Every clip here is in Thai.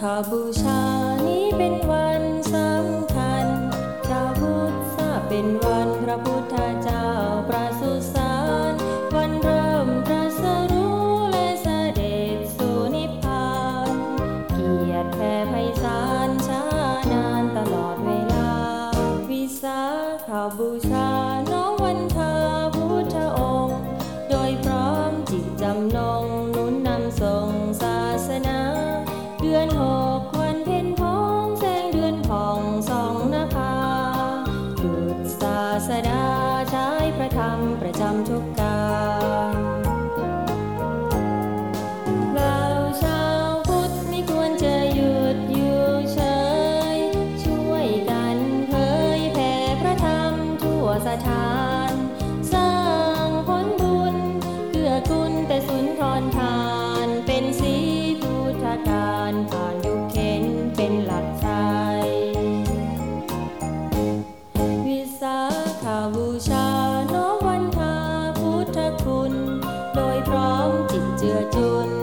ขบูชานี้เป็นวันสำคัญ ชาวพุทธทราบเป็นวันพระพุทธเจ้าประสูติสารวันเริ่มตรัสรู้และเสด็จสู่นิพพาน เกียรติแผ่ไพศาลช้านานตลอดเวลา วิสาขบูชา ดือนหกควันเพ็ญพ้องแสงเดือนผ่องสองนภาดุจศาสดาใช้พระธรรมประจำทุกการ ทธการผ่านยุคเข็นเป็นหลักใจวิสาขาบูชาน้อมวันทาพุทธคุณ โดยพร้อมจิตเจือจุน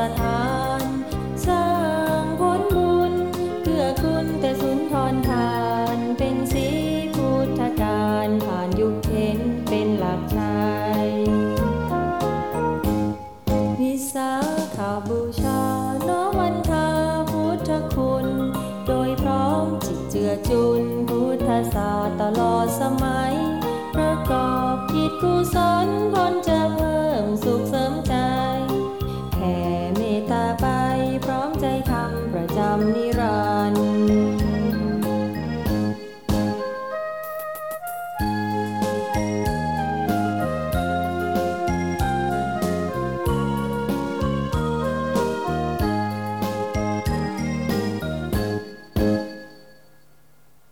สถาน สร้างผลบุญ เกื้อกูลแต่สุนทรทาน เป็นสีพุทธการผ่านยุคเข็นเป็นหลักใจวิสาขาบูชาน้อมวันทาพุทธคุณ โดยพร้อมจิตเจือจุนพุทธศาสตร์ตลอดสมัย ประกอบกิจกุศลผลจ